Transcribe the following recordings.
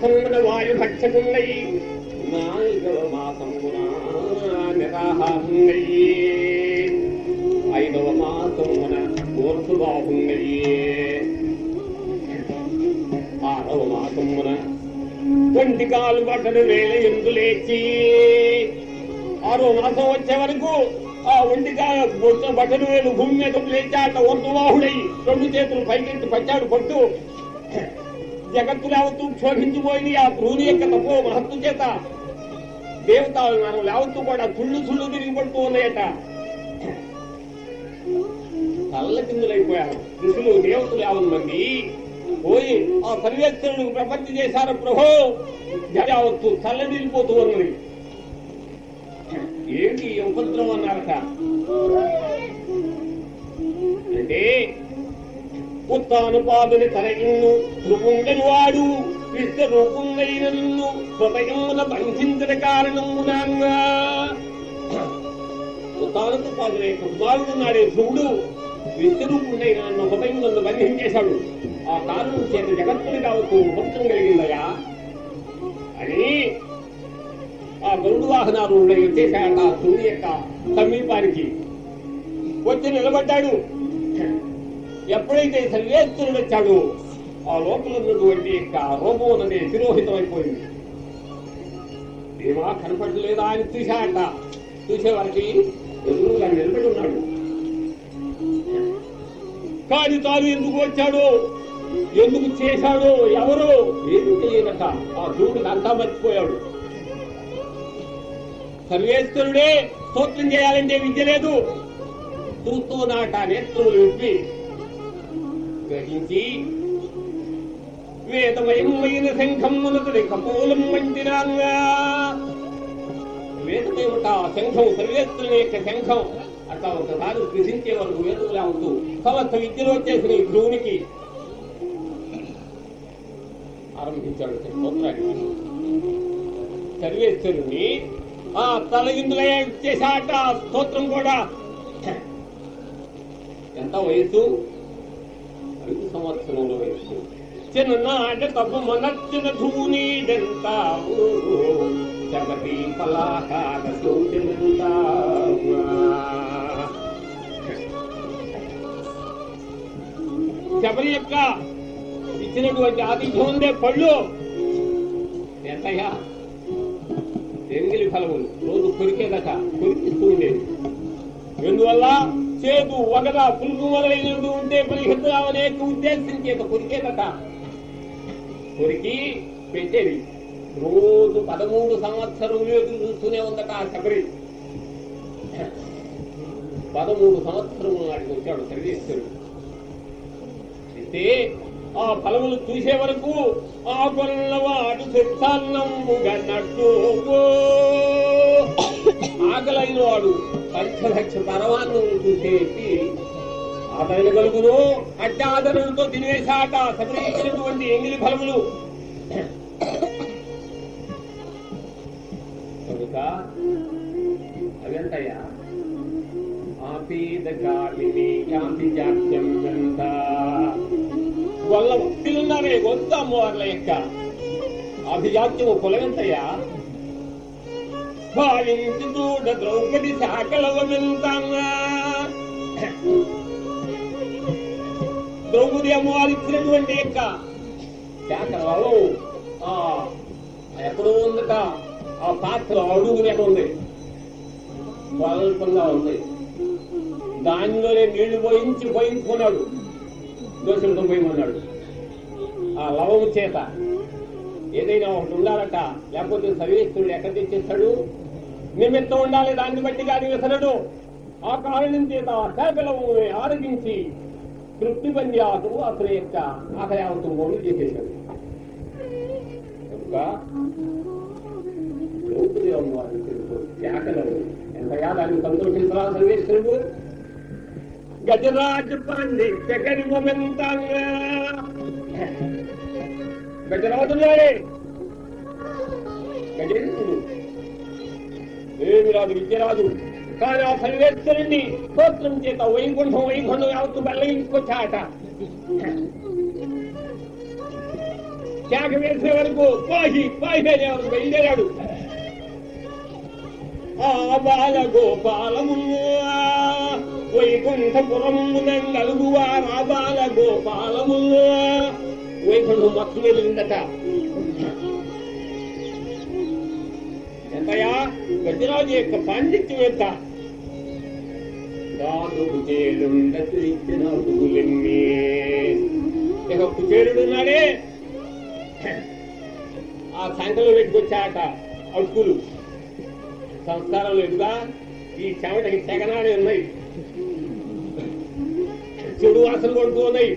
మాసమున వాయు భక్షకుండై నాలుగవ మాసమున ఐదవ మాసమున ఆరవ మాసమున ఒంటి కాలు బట్టలు వేల ఎందు లేచి. ఆరో మాసం వచ్చే వరకు ఆ ఒంటికాయ బట్టలు వేలు భూమి మీద లేచాట వంతువాహుడై రెండు చేతులు పైకెత్తి పచ్చాడు పట్టు. జగత్తు క్షోభించిపోయింది ఆ భూమి యొక్క తపో మహత్తు చేత దేవతాభిమానం మనం లేవతూ కూడా తుళ్ళు తుళ్ళు తిరిగి పడుతూ ఉన్నాయట. తల్ల కిందులైపోయారు. ఋషులు దేవతలు యావన్ మంది పోయి ఆ సర్వేశ్వరుడు ప్రపంచ చేశారు ప్రభు యావత్తు చల్లడిల్లిపోతూ ఉన్నది. ఏంటి ఈ ఉపద్రవం అన్నారట? అంటే ఉత్తానుపాదుని తన ఇన్ను ధ్రువుండని వాడు విశ్వరూపుండైన నిన్ను హృదయమున బంధించిన కారణమునా ఉత్తానుపాదుని కుమారుడు నాడే ధ్రువుడు విశ్వరూపుండైన నన్ను హృదయం నన్ను బంధించేశాడు. ఆ కారణం చేత జగత్తుని కావచ్చు ఉపద్రం కలిగిందయా? అని ఆ గరుడు వాహనాలు వచ్చేసాడు ఆ ధ్రువుడి యొక్క సమీపానికి. వచ్చి నిలబడ్డాడు. ఎప్పుడైతే సర్వేశ్వరుడు వచ్చాడో ఆ లోపల ఉన్నటువంటి యొక్క రూపం అన్నది తిరోహితమైపోయింది. ఏమా కనపడలేదా అని చూశాట చూసేవారికి ఎదురుగా నిలబడి ఉన్నాడు. కానీ తాను ఎందుకు వచ్చాడో ఎందుకు చేశాడో ఎవరో ఏది తెలియదట. ఆ ధ్రువుడికి అంతా మర్చిపోయాడు. సర్వేశ్వరుడే స్తోత్రం చేయాలంటే విద్య లేదు. చూస్తూ నాట నేత్రులు విప్పి గ్రహించి వేదమయమైన శంఖం మునతుడి కపోలం వంటినాంగా వేదమేమిట శంఖం సర్వేశ్వరుని యొక్క శంఖం. అట్లా ఒకసారి గ్రహించే వరకు వేదులా ఉంటూ సమస్త విద్యలో వచ్చేసిన ఈ ధ్రువునికి ఆరంభించాడు స్తోత్రాన్ని సర్వేశ్వరుణ్ణి ఆ తల ఇందులో చేశాట స్తోత్రం కూడా. ఎంత వయసు ఐదు సంవత్సరంలో వయసు చిన్ననాట తప్పు మనచ్చిన ధూని జగతి పలాకార సూచనంతా శబరి యొక్క ఇచ్చినటువంటి ఆతిథ్యం ఉండే పళ్ళు. ఎంతయ్యా? ఎంగిలి ఫలములు. రోజు కొరికేదట. కొరికిస్తూ ఉండేది. ఎందువల్ల? చేదు వగద పులుగు మొదలైనడు ఉంటే పరిహెత్తుగా అనేక ఉద్దేశం చేత కొరికేదట కొరికి పెట్టేది. రోజు పదమూడు సంవత్సరములు ఎదురు చూస్తూనే ఉందట ఆ శబరి. పదమూడు సంవత్సరములు నాటికి వచ్చాడు సర్వేశ్వరుడు అయితే ఆ ఫలములు చూసే వరకు ఆ కొన్నవాడు సిద్ధాన్నంబుగన్నట్టు ఆకలైన వాడు పంచలక్ష పరమాన్నం చూసేసి ఆదరణ కలుగును. అట్టి తినేశాట. తినేసాట ఎంగిలి ఫలములు. కనుక అవంతయ్యా ఆపీదగాలిని కాంతి జాత్యం ఎంత వాళ్ళ భక్తులున్నారే గొంతు అమ్మవార్ల యొక్క. అభిజాత్యము కులగంతయ్యా భావించి చూడ ద్రౌపది శాకలవమెంతంగా ద్రౌపది అమ్మవారు ఇచ్చినటువంటి యొక్క శాకలవం ఆ ఎక్కడో ఉందట ఆ పాత్ర అడుగునే ఉంది స్వల్పంగా ఉంది. దానిలోనే నీళ్ళు పోయించి పోయించుకున్నాడు. దోషులతో పోయమన్నాడు ఆ లవము చేత ఏదైనా ఒకటి ఉండాలట లేకపోతే సర్వేశ్వరుడు ఎక్కడ తెచ్చేస్తాడు? నిమిత్తం ఉండాలి దాన్ని బట్టి కానీ వ్యసనడు ఆ కారణం చేత శాఖలము ఆరగించి తృప్తి పంద్యాసు అతని యొక్క ఆకయావతం కూడా చేసేశాడు కనుక ద్రౌపది ఎంతగా దాన్ని సంతోషించరా సర్వేశ్వరుడు? గజరాజు పండిత గర్వమెంతంగా గజరాజున్నాడే గజేంద్రుడు ఏమి రాదు విద్యరాజు? కానీ ఆ సర్వేశ్వరుణ్ణి స్తోత్రం చేత వైకుంఠం వైకుంఠం యావత్తు బెల్లగించుకొచ్చాట శాఖ వేసే వరకు పాహి పాహి అనే వరకు బయలుదేరాడు. ఆ బాల గోపాలము వైకుంఠపురమునంగలుగువారు ఆ బాల గోపాలము వైకుంఠం మొత్తం వెళ్ళిందట ఎంతయా గజరాజు యొక్క పాండిత్యం ఎంత? రాదు కుచేలుండతు ఇక కుచేలుడున్నాడే. ఆ సంఖలో పెట్టుకొచ్చాక అడుకులు సంస్కారం లేదుగా ఈ చెమటకి తెగనాడే ఉన్నాయి. చెడు వాసన కొడుతూ ఉన్నాయి.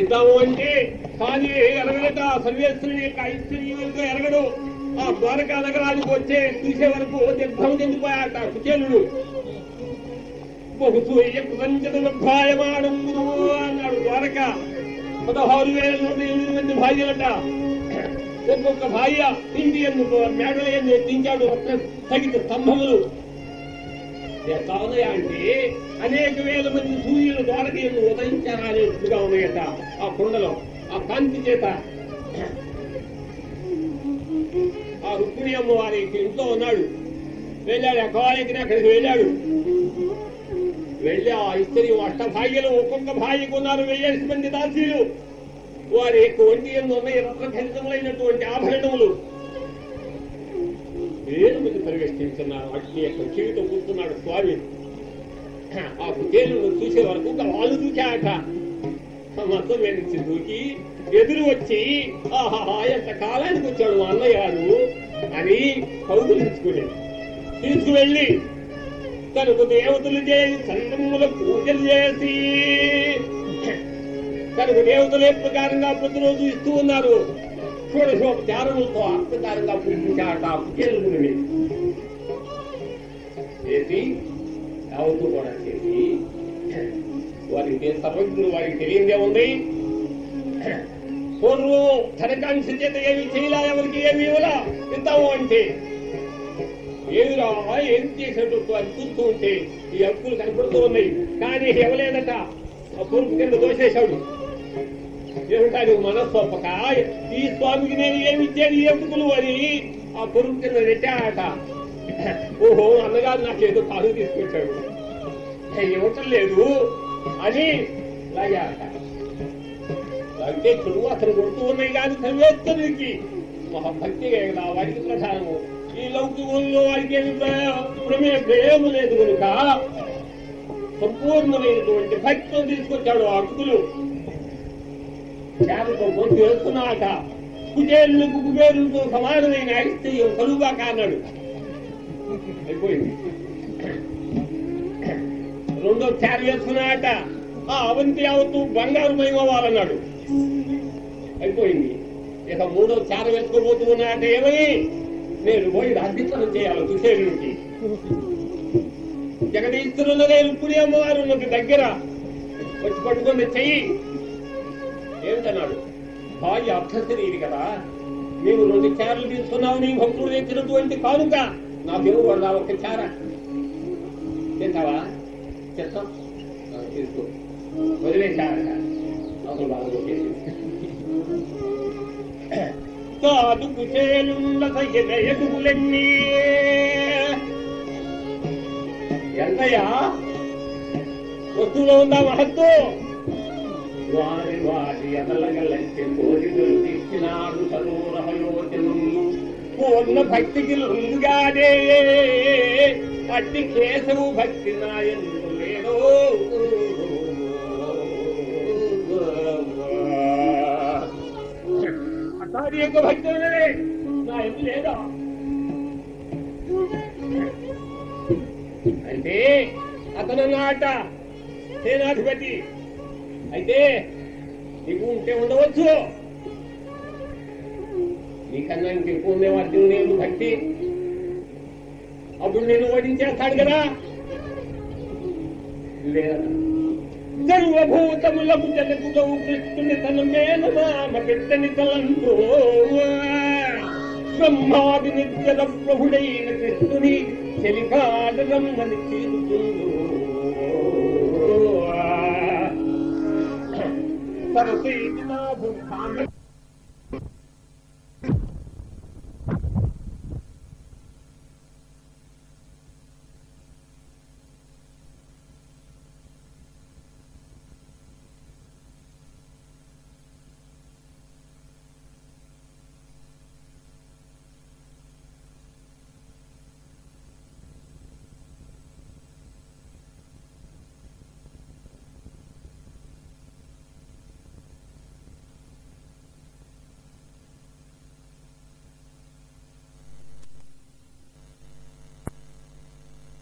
ఇద్దాము అంటే కానీ ఎరగడట సర్వేశ్వరుని యొక్క ఐశ్వర్యం ఎరగడు. ఆ ద్వారకా నగరానికి వచ్చే చూసే వరకు దిగ్భం చెందిపోయాట కుచేలుడు బహుసూయమానం అన్నాడు ద్వారక. పదహారు వేల నూట ఎనిమిది మంది భార్యలట. ఒక్కొక్క భార్య ఇంటి ఎందుకు మేడల ఎందు ఎత్తించాడు తగిన స్తంభములు. ఎట్లా అంటే అనేక వేల మంది సూర్యులు ద్వారక ఎందు ఉదయించారా అనేట్టుగా ఉన్నాయట ఆ కొండలో ఆ కాంతి చేత. ఆ రుక్మిణి అమ్మవారి ఇంట్లో ఉన్నాడు. వెళ్ళాడు ఎక్కవారికి అక్కడికి వెళ్ళాడు. వెళ్ళి ఆ ఇస్త్రీ అష్ట భాగ్యలు ఒక్కొక్క భాగ్యకు ఉన్నారు వెయ్యాల్సి మంది దాసీలు. వారి యొక్క ఒంటి ఎందు రత్న రత్నఖండితములైనటువంటి ఆభరణములు. వేలు మంది పరివేష్టించున్నారు వాటి యొక్క చెవితో కూర్చున్నాడు స్వామి. ఆ కుచేలును చూసే వరకు వాళ్ళు దూకాట మొత్తం నుంచి దూకి ఎదురు వచ్చి ఆహా ఎంత కాలానికి వచ్చాడు మా అన్నయ్య గారు? అని కౌగులించుకుని తీసుకువెళ్ళి తనకు దేవతలు చేసి సంగముల పూజలు చేసి తనకు దేవతలు ఏ ప్రకారంగా ప్రతిరోజు ఇస్తూ ఉన్నారు? షోడశోపచారములతో ఆ ప్రకారంగా పూజించాట చేసి యావత్తు కూడా చేసి వారికి సర్వజ్ఞులు వారికి తెలియందే ఉంది పూర్వం ధనకాంక్ష చేత ఏమి చేయలా ఎవరికి ఏమి ఇవ్వలా ఇద్దాము అంటే ఏమిరా ఏం చేసినట్టు అని చూస్తూ ఉంటే ఈ హక్కులు కనపడుతూ ఉన్నాయి కానీ ఇవ్వలేదట ఆ పొరుగు కింద దోసేశాడు ఏమిటానికి మనస్సు ఈ స్వామికి నేను ఏమి ఇచ్చేది ఎందుకులు అని ఆ పొరుగు కింద పెట్టాడట. ఓహో అన్నగారు నాకేదో కారు తీసుకొచ్చాడు ఇవ్వటం లేదు అని లాగాట అంటే చెడు అతను కొడుతూ ఉన్నాయి కానీ సర్వేత్తరికి మహాభక్తి కదా వారికి ప్రధానము. ఈ లౌకికంలో వారికి ఏమి ప్రమే భయం లేదు కనుక సంపూర్ణమైనటువంటి భక్తితో తీసుకొచ్చాడు ఆ అక్కులు చేపతో పొంది వెళ్తున్నాక కుచేళ్ళకు కుబేరులతో సమానమైన ఐశ్వర్యం కలుగా కాన్నాడు అయిపోయింది. రెండో చారు వేసుకున్నాట ఆ అవంతి యావత్తు బంగారు మయమవ్వాలన్నాడు అయిపోయింది. ఇక మూడో చార వేసుకోబోతూ ఉన్నాట ఏమని నేను పోయి అర్పించడం చేయాలి కుచేరుడికి జగదీశ్వరులనే రుక్మిణి అమ్మవారు ఉన్నది దగ్గర. వచ్చి పట్టుకుని చెయ్యి. ఏమిటన్నాడు? భార్య అర్థశరీరి కదా. నీవు రెండు చారలు తీసుకున్నావు నీ భక్తుడు తెచ్చినటువంటి కానుక. నా దేవుడు వాళ్ళ ఒక చార. తింటావా? చెప్తాం తీసుకో. వదిలేశారట అసలు బాగా కొట్టేసి. కాదు కుచేలుండ సయ్యదయకులెన్ని ఎంతయ్యా? వస్తువులో ఉందా మహత్తు? వారి వారి ఎదలగలంటే కోరికలు తీర్చినాడు సరోరహయోచనులు పూర్ణ భక్తికి లొంగుగానే అట్టి కేశవు భక్తి నాయను లేడో. అటారి యొక్క భక్తి ఉన్నదే. లేదా? అంటే అతను నాట సేనాధిపతి. అయితే నీకు ఉంటే ఉండవచ్చు. నీకన్నా ఇంకెక్కువ ఉండే అర్జును నేను భక్తి అప్పుడు నేను ఓడించేస్తాడు కదా. లేదా సర్వభూతములకు జగతులవు కృష్ణుని తన మేనమామ పెట్టని తలంతో బ్రహ్మాది నిత్యద ప్రభుడైన కృష్ణుని చెలికాడరమ్మని చేరుతుందో సరస్వతి నా భూమి